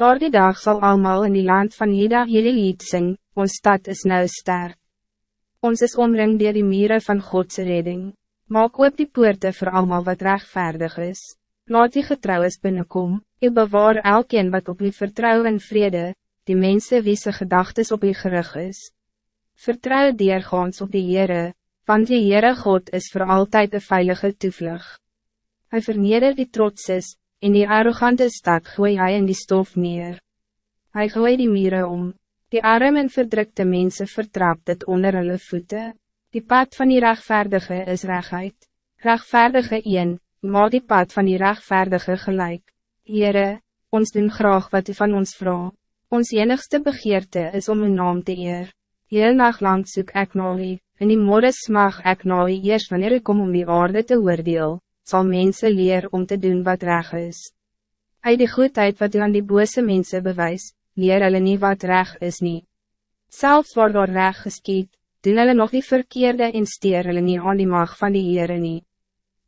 Door die dag zal allemaal in die land van Jeda jullie lied sing, ons stad is nou sterk. Ons is omring door die mieren van Godse redding. Maak op die poorte voor allemaal wat rechtvaardig is. Laat die getrouwens binnenkom, u bewaar elkeen wat op u vertrouwen en vrede, die mensen wie ze gedachtes op u gerig is. Vertrouw diergaans op die Heere, want die Heere God is voor altijd een veilige toevlug. Hij verneder die trots is, in die arrogante stad gooi hij in die stof neer. Hij gooi die mieren om, die arm en verdrukte mensen vertrapt het onder hulle voeten. Die pad van die rechtvaardige is rechtheid. Rechtvaardige een, maar die pad van die rechtvaardige gelijk. Heere, ons doen graag wat u van ons vraagt. Ons enigste begeerte is om uw naam te eer. Heel nacht lang soek ek na u, in die morgen smag ek na u eers wanneer ik kom om die aarde te oordeel, zal mensen leer om te doen wat reg is. Uit die goedheid wat u aan die bose mensen bewijs, leer hulle nie wat reg is nie. Selfs waar daar reg geskiet, doen hulle nog die verkeerde en steer hulle nie aan die mag van die Heere nie.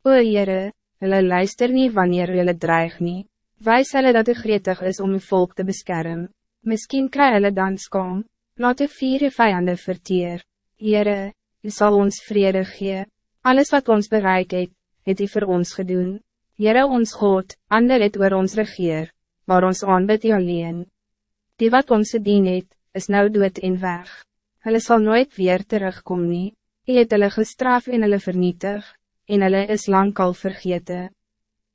O Heere, hulle luister nie wanneer hulle dreig nie, wijs hulle dat u gretig is om uw volk te beschermen. Misschien kry hulle dan skam, laat u vier uw vijanden verteer. Heere, u zal ons vrede gee, alles wat ons bereik het, het u voor ons gedoen. Heere ons God, ander het oor ons regeer, maar ons aanbid u alleen. Die wat ons gedien het, is nou dood en weg. Hulle sal nooit weer terugkom nie, u het hulle gestraf en hulle vernietig, en hulle is lang al vergete.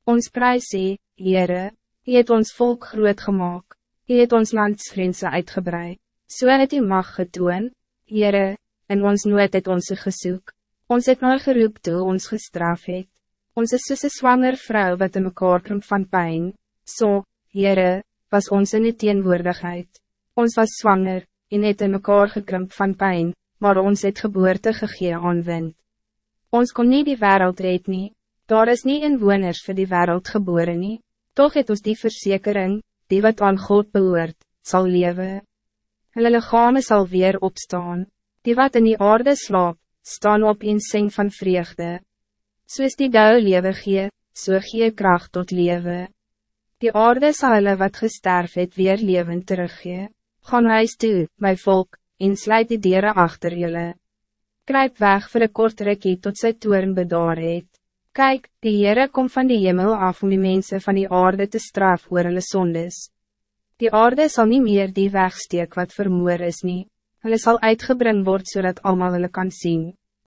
Ons prijs sê, Heere, u het ons volk groot gemaakt. U het ons landsgrense uitgebreid. So het u mag getoon, Heere, en ons nooit het ons gesoek. Ons het nou geroep toe ons gestraf het. Ons is soos een zwanger vrouw wat in mekaar krimp van pijn. So, Heere, was ons in die teenwoordigheid. Ons was zwanger, en het in mekaar gekrimp van pijn, maar ons het geboorte gegee aan wind. Ons kon niet die wereld red nie, daar is niet inwoners voor die wereld geboren nie, toch het ons die verzekering, die wat aan God behoort, zal leven. Hulle lichame sal weer opstaan, die wat in die aarde slaap, staan op in sing van vreugde. Soos die douwe lewe gee, so gee kracht tot lewe. Die aarde sal hulle wat gesterf het weer leven teruggee. Gaan huis toe, my volk, en sluit die dieren achter julle. Kruip weg voor een kort rikkie tot sy toeren bedaar het. Kijk, die Heere komt van die hemel af om die mensen van die aarde te straf oor hulle sondes. Die aarde zal niet meer die wegsteek wat vermoor is nie. Hulle sal uitgebring word zodat allemaal hulle kan zien.